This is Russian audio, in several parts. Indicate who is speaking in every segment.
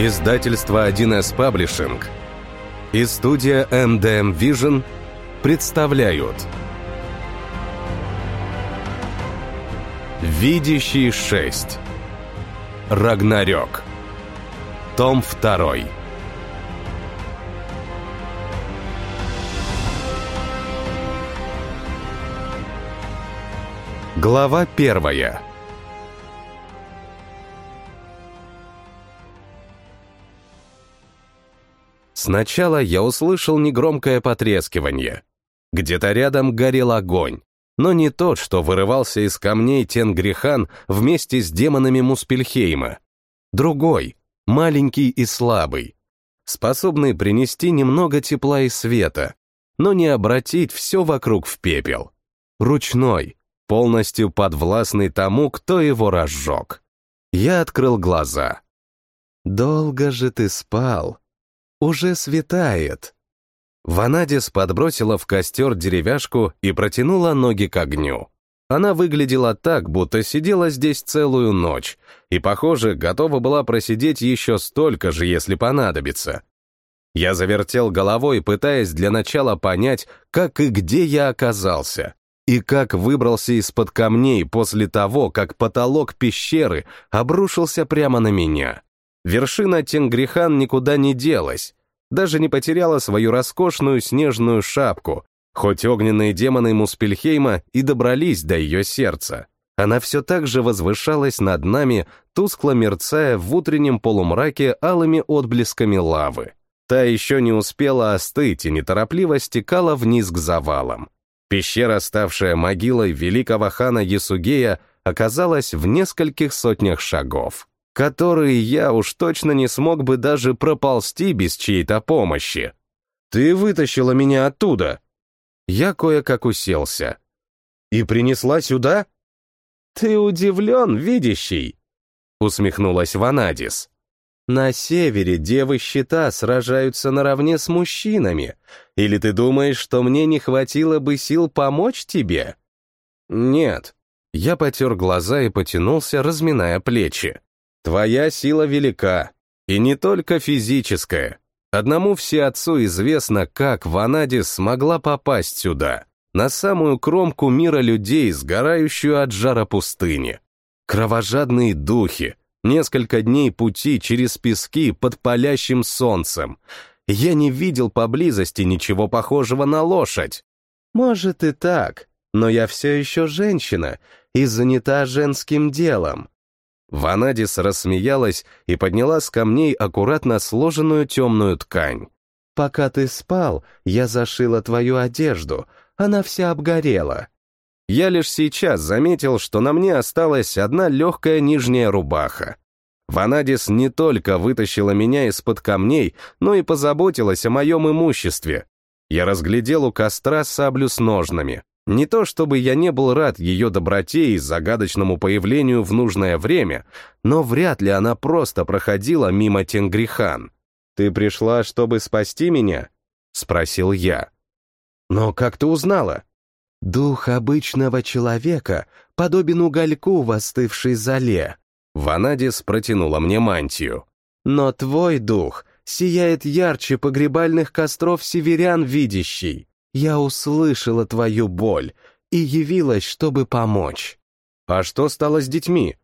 Speaker 1: Издательство 1С Паблишинг и студия MDM Vision представляют. Видящий 6 Рагнарёк Том 2 Глава первая Сначала я услышал негромкое потрескивание. Где-то рядом горел огонь, но не тот, что вырывался из камней Тенгрихан вместе с демонами Муспельхейма. Другой, маленький и слабый, способный принести немного тепла и света, но не обратить все вокруг в пепел. Ручной, полностью подвластный тому, кто его разжег. Я открыл глаза. «Долго же ты спал», уже светает. Ванадис подбросила в костер деревяшку и протянула ноги к огню. Она выглядела так, будто сидела здесь целую ночь, и, похоже, готова была просидеть еще столько же, если понадобится. Я завертел головой, пытаясь для начала понять, как и где я оказался, и как выбрался из-под камней после того, как потолок пещеры обрушился прямо на меня. Вершина Тенгрихан никуда не делась, даже не потеряла свою роскошную снежную шапку, хоть огненные демоны Муспельхейма и добрались до ее сердца. Она все так же возвышалась над нами, тускло мерцая в утреннем полумраке алыми отблесками лавы. Та еще не успела остыть и неторопливо стекала вниз к завалам. Пещера, ставшая могилой великого хана Ясугея, оказалась в нескольких сотнях шагов которые я уж точно не смог бы даже проползти без чьей-то помощи. Ты вытащила меня оттуда. Я кое-как уселся. И принесла сюда? Ты удивлен, видящий? Усмехнулась Ванадис. На севере девы щита сражаются наравне с мужчинами. Или ты думаешь, что мне не хватило бы сил помочь тебе? Нет. Я потер глаза и потянулся, разминая плечи. Твоя сила велика, и не только физическая. Одному всеотцу известно, как Ванадис смогла попасть сюда, на самую кромку мира людей, сгорающую от жара пустыни. Кровожадные духи, несколько дней пути через пески под палящим солнцем. Я не видел поблизости ничего похожего на лошадь. Может и так, но я все еще женщина и занята женским делом. Ванадис рассмеялась и подняла с камней аккуратно сложенную темную ткань. «Пока ты спал, я зашила твою одежду, она вся обгорела». Я лишь сейчас заметил, что на мне осталась одна легкая нижняя рубаха. Ванадис не только вытащила меня из-под камней, но и позаботилась о моем имуществе. Я разглядел у костра саблю с ножнами. Не то чтобы я не был рад ее доброте и загадочному появлению в нужное время, но вряд ли она просто проходила мимо Тенгрихан. «Ты пришла, чтобы спасти меня?» — спросил я. «Но как ты узнала?» «Дух обычного человека подобен угольку в остывшей зале». Ванадис протянула мне мантию. «Но твой дух сияет ярче погребальных костров северян видящий. Я услышала твою боль и явилась, чтобы помочь. А что стало с детьми?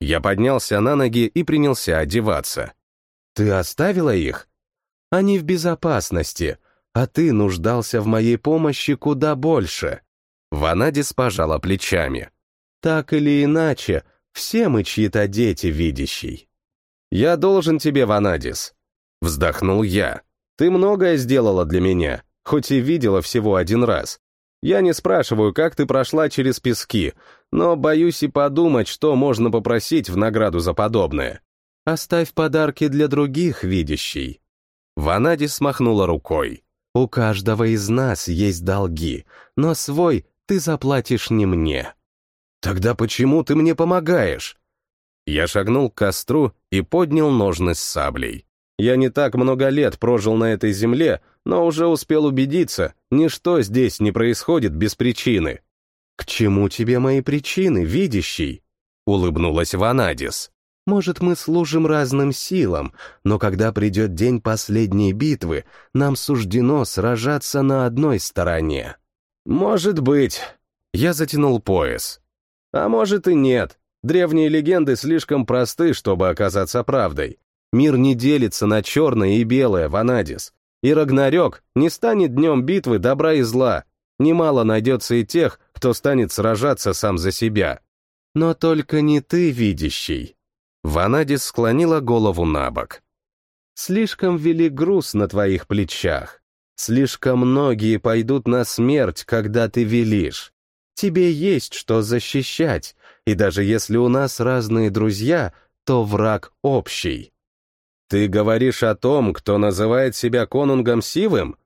Speaker 1: Я поднялся на ноги и принялся одеваться. Ты оставила их? Они в безопасности, а ты нуждался в моей помощи куда больше. Ванадис пожала плечами. Так или иначе, все мы чьи-то дети видящий. Я должен тебе, Ванадис. Вздохнул я. Ты многое сделала для меня хоть и видела всего один раз. Я не спрашиваю, как ты прошла через пески, но боюсь и подумать, что можно попросить в награду за подобное. Оставь подарки для других видящий. Ванади смахнула рукой. У каждого из нас есть долги, но свой ты заплатишь не мне. Тогда почему ты мне помогаешь? Я шагнул к костру и поднял ножны с саблей. Я не так много лет прожил на этой земле, но уже успел убедиться, ничто здесь не происходит без причины. «К чему тебе мои причины, видящий?» — улыбнулась Ванадис. Может, мы служим разным силам, но когда придет день последней битвы, нам суждено сражаться на одной стороне. Может быть. Я затянул пояс. А может и нет. Древние легенды слишком просты, чтобы оказаться правдой. Мир не делится на черное и белое, Ванадис. И Рагнарёк не станет днем битвы добра и зла. Немало найдется и тех, кто станет сражаться сам за себя. Но только не ты, видящий. Ванадис склонила голову на бок. «Слишком велик груз на твоих плечах. Слишком многие пойдут на смерть, когда ты велишь. Тебе есть что защищать, и даже если у нас разные друзья, то враг общий». «Ты говоришь о том, кто называет себя конунгом Сивым?»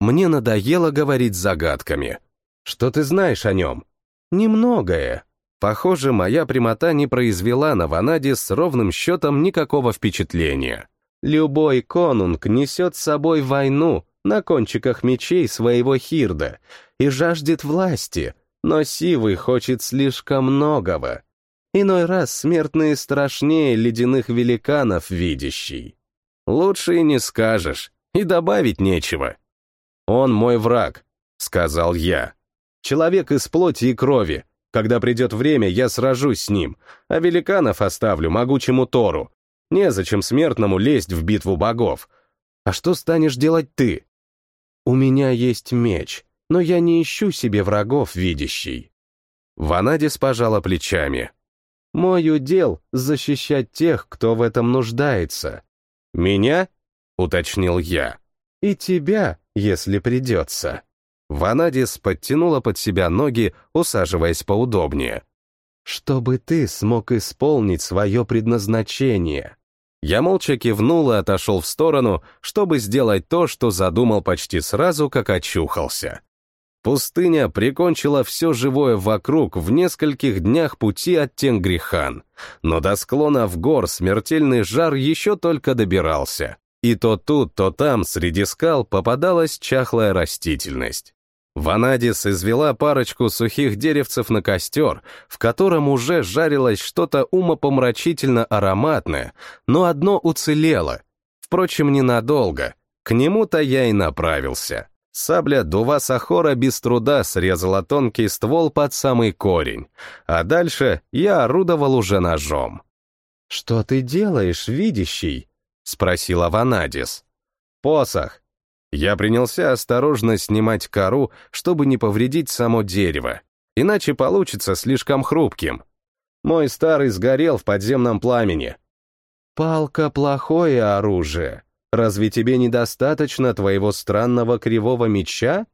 Speaker 1: Мне надоело говорить загадками. «Что ты знаешь о нем?» «Немногое», Похоже, моя прямота не произвела на Ванаде с ровным счетом никакого впечатления. Любой конунг несет с собой войну на кончиках мечей своего хирда и жаждет власти, но Сивый хочет слишком многого. Иной раз смертные страшнее ледяных великанов видящий. Лучше и не скажешь, и добавить нечего. «Он мой враг», — сказал я. «Человек из плоти и крови, когда придет время, я сражусь с ним, а великанов оставлю могучему Тору. Незачем смертному лезть в битву богов. А что станешь делать ты? У меня есть меч, но я не ищу себе врагов, видящий. Ванадис пожала плечами. Мой удел — защищать тех, кто в этом нуждается. Меня? — уточнил я. И тебя, если придется. Ванадис подтянула под себя ноги, усаживаясь поудобнее. «Чтобы ты смог исполнить свое предназначение». Я молча кивнул и отошел в сторону, чтобы сделать то, что задумал почти сразу, как очухался. Пустыня прикончила все живое вокруг в нескольких днях пути от Тенгрихан, но до склона в гор смертельный жар еще только добирался. И то тут, то там среди скал попадалась чахлая растительность. Ванадис извела парочку сухих деревцев на костер, в котором уже жарилось что-то умопомрачительно ароматное, но одно уцелело. Впрочем, ненадолго. К нему-то я и направился. Сабля Дува Сахора без труда срезала тонкий ствол под самый корень, а дальше я орудовал уже ножом. «Что ты делаешь, видящий?» — спросила Ванадис. «Посох. Я принялся осторожно снимать кору, чтобы не повредить само дерево, иначе получится слишком хрупким. Мой старый сгорел в подземном пламени. «Палка — плохое оружие. Разве тебе недостаточно твоего странного кривого меча?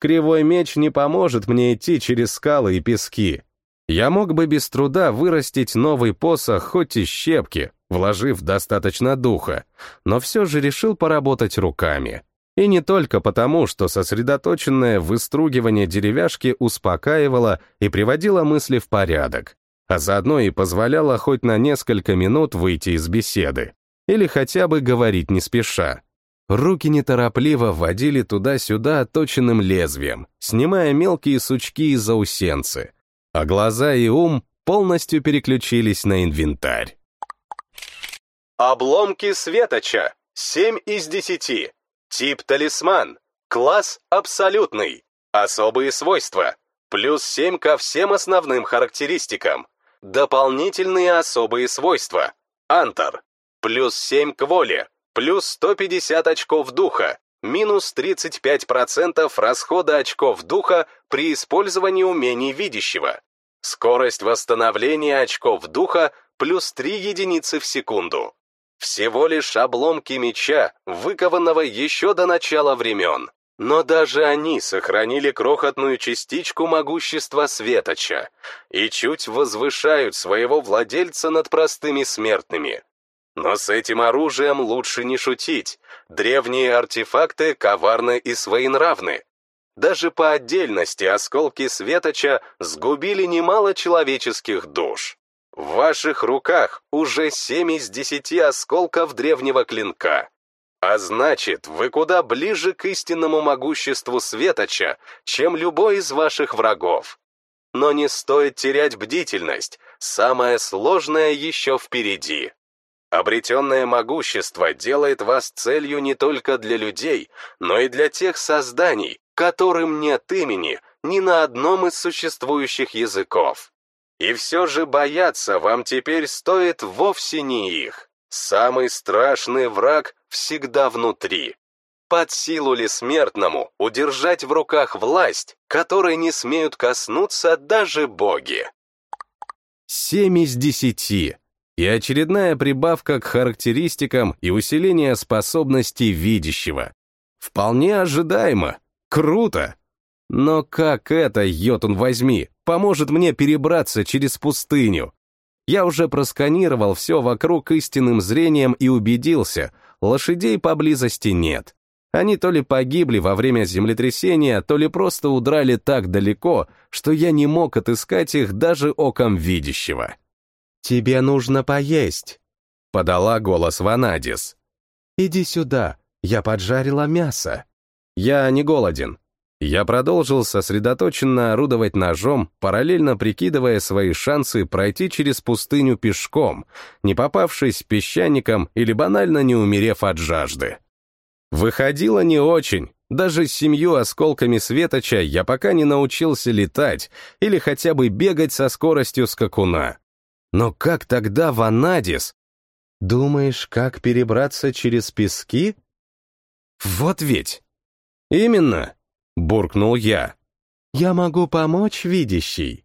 Speaker 1: Кривой меч не поможет мне идти через скалы и пески. Я мог бы без труда вырастить новый посох хоть и щепки, вложив достаточно духа, но все же решил поработать руками. И не только потому, что сосредоточенное выстругивание деревяшки успокаивало и приводило мысли в порядок, а заодно и позволяло хоть на несколько минут выйти из беседы. Или хотя бы говорить не спеша. Руки неторопливо водили туда-сюда отточенным лезвием, снимая мелкие сучки и заусенцы, а глаза и ум полностью переключились на инвентарь. Обломки светоча. 7 из 10. Тип талисман. Класс абсолютный. Особые свойства. Плюс 7 ко всем основным характеристикам. Дополнительные особые свойства. Антар. Плюс 7 к воле. Плюс 150 очков духа. Минус 35% расхода очков духа при использовании умений видящего. Скорость восстановления очков духа плюс 3 единицы в секунду. Всего лишь обломки меча, выкованного еще до начала времен. Но даже они сохранили крохотную частичку могущества Светоча и чуть возвышают своего владельца над простыми смертными. Но с этим оружием лучше не шутить. Древние артефакты коварны и своенравны. Даже по отдельности осколки Светоча сгубили немало человеческих душ. В ваших руках уже семь из десяти осколков древнего клинка. А значит, вы куда ближе к истинному могуществу Светоча, чем любой из ваших врагов. но не стоит терять бдительность. Самое сложное еще впереди. Обретенное могущество делает вас целью не только для людей, но и для тех созданий, которым нет имени ни на одном из существующих языков. И все же бояться вам теперь стоит вовсе не их. Самый страшный враг всегда внутри. Под силу ли смертному удержать в руках власть, которой не смеют коснуться даже боги? Семь из десяти. И очередная прибавка к характеристикам и усиление способностей видящего. Вполне ожидаемо. Круто. Но как это, Йотун возьми, поможет мне перебраться через пустыню? Я уже просканировал все вокруг истинным зрением и убедился, лошадей поблизости нет. Они то ли погибли во время землетрясения, то ли просто удрали так далеко, что я не мог отыскать их даже оком видящего. «Тебе нужно поесть», — подала голос Ванадис. «Иди сюда, я поджарила мясо». «Я не голоден», я продолжил сосредоточенно орудовать ножом, параллельно прикидывая свои шансы пройти через пустыню пешком, не попавшись песчаником или банально не умерев от жажды. Выходило не очень. Даже с семью осколками светоча я пока не научился летать или хотя бы бегать со скоростью скакуна. Но как тогда Ванадис? Думаешь, как перебраться через пески? Вот ведь. Именно буркнул я. «Я могу помочь, видящий?»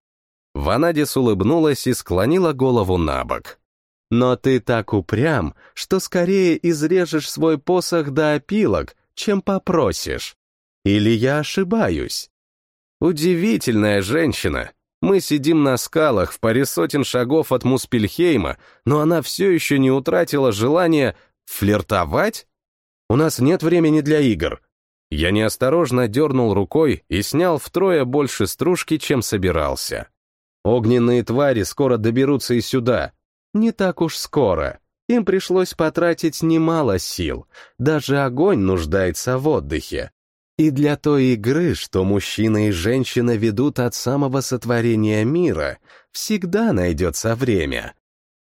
Speaker 1: Ванадис улыбнулась и склонила голову на бок. «Но ты так упрям, что скорее изрежешь свой посох до опилок, чем попросишь. Или я ошибаюсь?» Удивительная женщина. Мы сидим на скалах в паре сотен шагов от Муспельхейма, но она все еще не утратила желание флиртовать? У нас нет времени для игр. Я неосторожно дернул рукой и снял втрое больше стружки, чем собирался. Огненные твари скоро доберутся и сюда. Не так уж скоро. Им пришлось потратить немало сил. Даже огонь нуждается в отдыхе. И для той игры, что мужчина и женщина ведут от самого сотворения мира, всегда найдется время.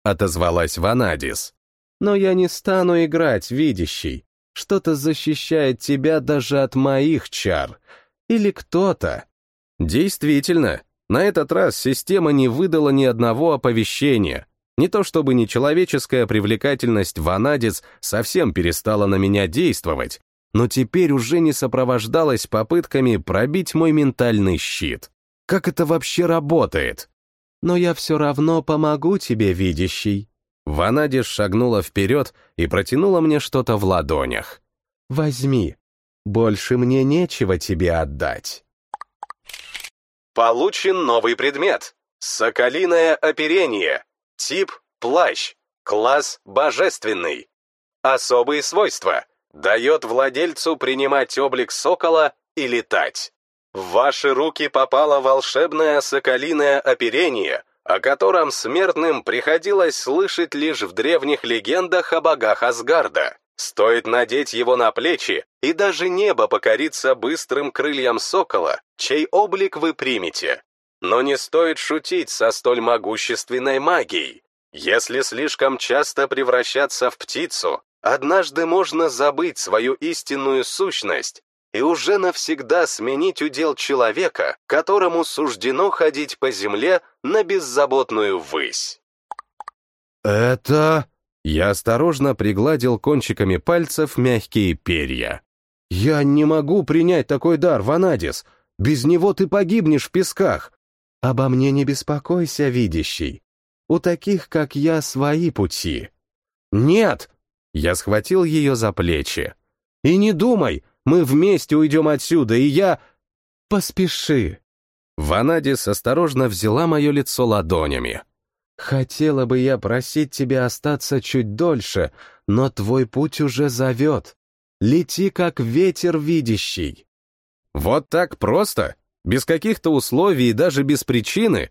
Speaker 1: Отозвалась Ванадис. Но я не стану играть, видящий. Что-то защищает тебя даже от моих чар. Или кто-то. Действительно, на этот раз система не выдала ни одного оповещения. Не то чтобы нечеловеческая привлекательность Ванадис совсем перестала на меня действовать, но теперь уже не сопровождалась попытками пробить мой ментальный щит. Как это вообще работает? Но я все равно помогу тебе, видящий. Ванадис шагнула вперед и протянула мне что-то в ладонях. «Возьми. Больше мне нечего тебе отдать». Получен новый предмет. Соколиное оперение. Тип – плащ. Класс – божественный. Особые свойства. Дает владельцу принимать облик сокола и летать. В ваши руки попало волшебное соколиное оперение, о котором смертным приходилось слышать лишь в древних легендах о богах Асгарда. Стоит надеть его на плечи, и даже небо покорится быстрым крыльям сокола, чей облик вы примете. Но не стоит шутить со столь могущественной магией. Если слишком часто превращаться в птицу, однажды можно забыть свою истинную сущность и уже навсегда сменить удел человека, которому суждено ходить по земле на беззаботную высь. «Это...» Я осторожно пригладил кончиками пальцев мягкие перья. «Я не могу принять такой дар, Ванадис. Без него ты погибнешь в песках. Обо мне не беспокойся, видящий. У таких, как я, свои пути». «Нет!» Я схватил ее за плечи. «И не думай, мы вместе уйдем отсюда, и я... Поспеши!» Ванадис осторожно взяла мое лицо ладонями. «Хотела бы я просить тебя остаться чуть дольше, но твой путь уже зовет. Лети, как ветер видящий». «Вот так просто? Без каких-то условий и даже без причины?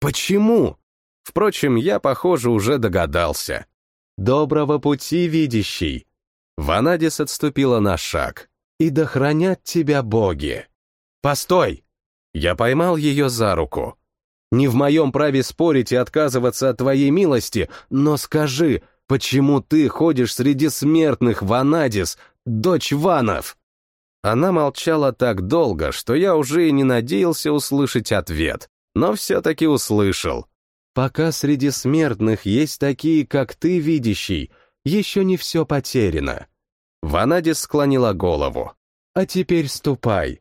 Speaker 1: Почему?» Впрочем, я, похоже, уже догадался. «Доброго пути, видящий!» Ванадис отступила на шаг и да хранят тебя боги. Постой! Я поймал ее за руку. Не в моем праве спорить и отказываться от твоей милости, но скажи, почему ты ходишь среди смертных, Ванадис, дочь Ванов?» Она молчала так долго, что я уже и не надеялся услышать ответ, но все-таки услышал. «Пока среди смертных есть такие, как ты, видящий, еще не все потеряно». Ванадис склонила голову. «А теперь ступай.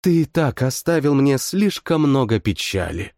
Speaker 1: Ты и так оставил мне слишком много печали».